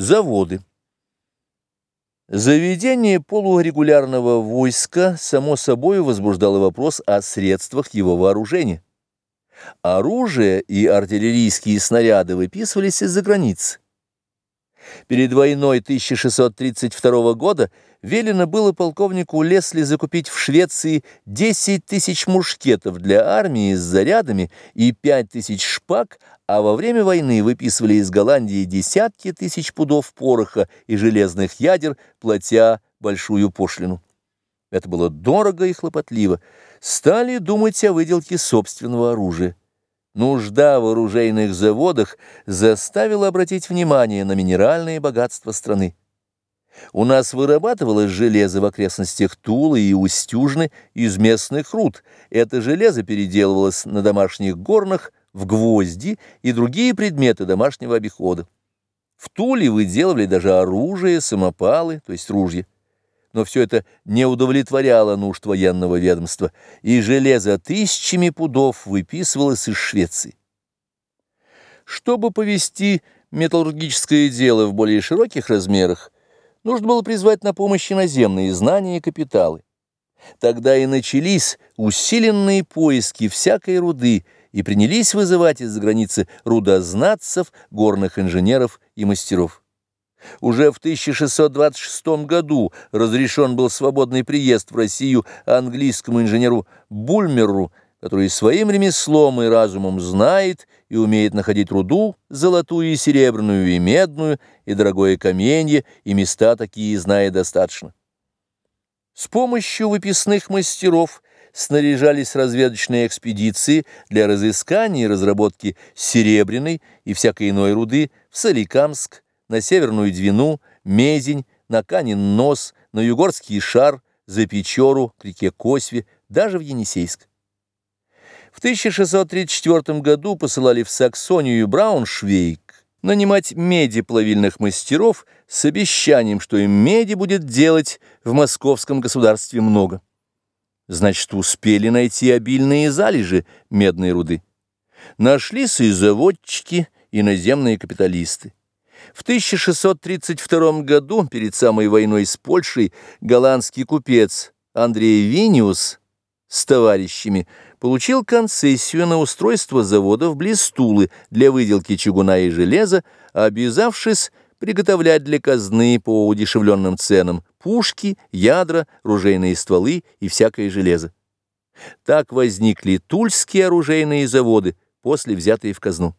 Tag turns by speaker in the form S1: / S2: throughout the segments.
S1: Заводы. Заведение полурегулярного войска само собой возбуждало вопрос о средствах его вооружения. Оружие и артиллерийские снаряды выписывались из-за границ. Перед войной 1632 года велено было полковнику Лесли закупить в Швеции 10 тысяч мушкетов для армии с зарядами и 5 тысяч шпаг, а во время войны выписывали из Голландии десятки тысяч пудов пороха и железных ядер, платя большую пошлину. Это было дорого и хлопотливо. Стали думать о выделке собственного оружия. Нужда в оружейных заводах заставила обратить внимание на минеральные богатства страны. У нас вырабатывалось железо в окрестностях Тулы и Устюжны из местных руд. Это железо переделывалось на домашних горнах в гвозди и другие предметы домашнего обихода. В Туле выделывали даже оружие, самопалы, то есть ружья но все это не удовлетворяло нужд военного ведомства, и железо тысячами пудов выписывалось из Швеции. Чтобы повести металлургическое дело в более широких размерах, нужно было призвать на помощь иноземные знания и капиталы. Тогда и начались усиленные поиски всякой руды, и принялись вызывать из-за границы рудознатцев, горных инженеров и мастеров. Уже в 1626 году разрешен был свободный приезд в Россию английскому инженеру Бульмеру, который своим ремеслом и разумом знает и умеет находить руду, золотую и серебряную, и медную, и дорогое каменье, и места такие знает достаточно. С помощью выписных мастеров снаряжались разведочные экспедиции для разыскания и разработки серебряной и всякой иной руды в Соликамск, на Северную Двину, Мезень, на Канин Нос, на Югорский Шар, за Печору, к реке Косве, даже в Енисейск. В 1634 году посылали в Саксонию и Брауншвейг нанимать меди-плавильных мастеров с обещанием, что им меди будет делать в московском государстве много. Значит, успели найти обильные залежи медной руды. Нашлись и заводчики, и наземные капиталисты. В 1632 году, перед самой войной с Польшей, голландский купец Андрей Виниус с товарищами получил концессию на устройство заводов близ Тулы для выделки чугуна и железа, обязавшись приготовлять для казны по удешевленным ценам пушки, ядра, ружейные стволы и всякое железо. Так возникли тульские оружейные заводы, после взятые в казну.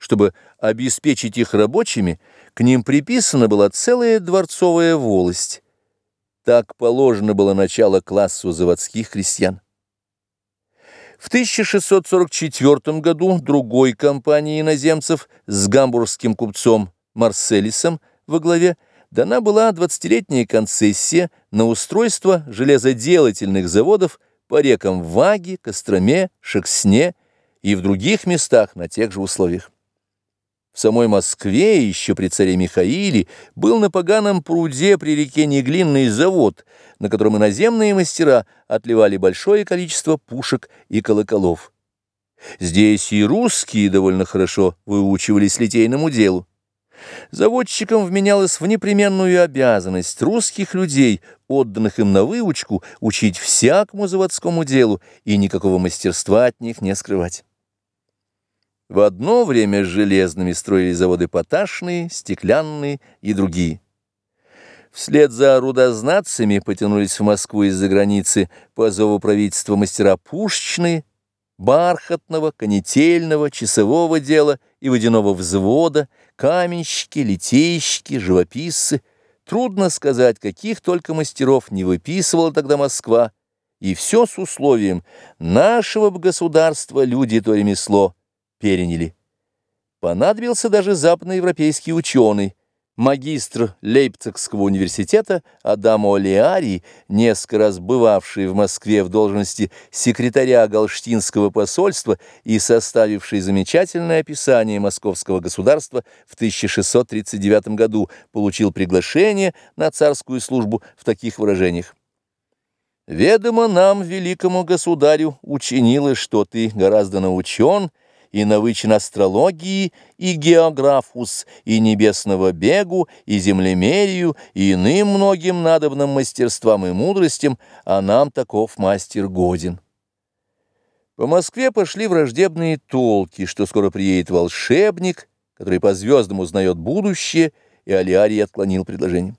S1: Чтобы обеспечить их рабочими, к ним приписана была целая дворцовая волость. Так положено было начало классу заводских крестьян. В 1644 году другой компании иноземцев с гамбургским купцом Марселисом во главе дана была 20-летняя концессия на устройство железоделательных заводов по рекам Ваги, Костроме, Шексне и в других местах на тех же условиях. В самой Москве, еще при царе Михаиле, был на поганом пруде при реке Неглинный завод, на котором иноземные мастера отливали большое количество пушек и колоколов. Здесь и русские довольно хорошо выучивались литейному делу. Заводчикам вменялось в непременную обязанность русских людей, отданных им на выучку, учить всякому заводскому делу и никакого мастерства от них не скрывать. В одно время железными строили заводы поташные, стеклянные и другие. Вслед за рудознатцами потянулись в Москву из-за границы по зову правительства мастера пушечные, бархатного, конетельного, часового дела и водяного взвода, каменщики, литейщики, живописцы. Трудно сказать, каких только мастеров не выписывала тогда Москва, и все с условием нашего государства люди то ремесло переняли. Понадобился даже западноевропейский ученый, магистр Лейпцигского университета Адамо Леарий, несколько раз бывавший в Москве в должности секретаря Галштинского посольства и составивший замечательное описание московского государства в 1639 году, получил приглашение на царскую службу в таких выражениях. «Ведомо нам, великому государю, учинилось, что ты гораздо научен, и навычен астрологии, и географус, и небесного бегу, и землемерию, и иным многим надобным мастерствам и мудростям, а нам таков мастер годен. По Москве пошли враждебные толки, что скоро приедет волшебник, который по звездам узнает будущее, и Алиарий отклонил предложение.